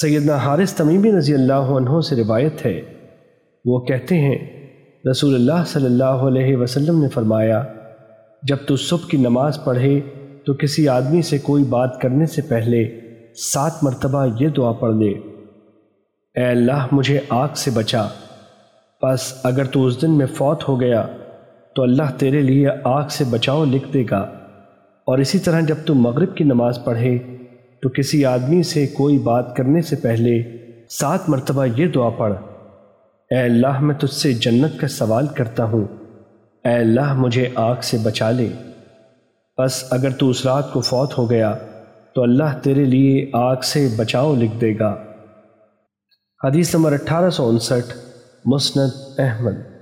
سیدنا حارث تمیمی رضی اللہ عنہ سے روایت ہے۔ وہ کہتے ہیں، رسول اللہ صلی اللہ علیہ وسلم نے فرمایا، جب تو صبح کی نماز پڑھے تو کسی آدمی سے کوئی بات کرنے سے پہلے سات مرتبہ یہ دعا پڑھ لے۔ اے اللہ، مجھے آگ سے بچا۔ بس اگر تو اس دن میں فوت ہو گیا تو اللہ تیرے لیے آگ سے بچاؤ لکھ دے گا۔ اور اسی طرح جب تو مغرب کی نماز پڑھے تو کسی آدمی سے کوئی بات کرنے سے پہلے سات مرتبہ یہ دعا پڑھ، اے اللہ میں تجھ سے جنت کا سوال کرتا ہوں، اے اللہ مجھے آگ سے بچا لے۔ بس اگر تو اس رات کو فوت ہو گیا، تو اللہ تیرے لیے آگ سے بچاؤ لکھ دے گا۔ حدیث ثمر اٹھارہ سو انسٹھ مسنت احمد۔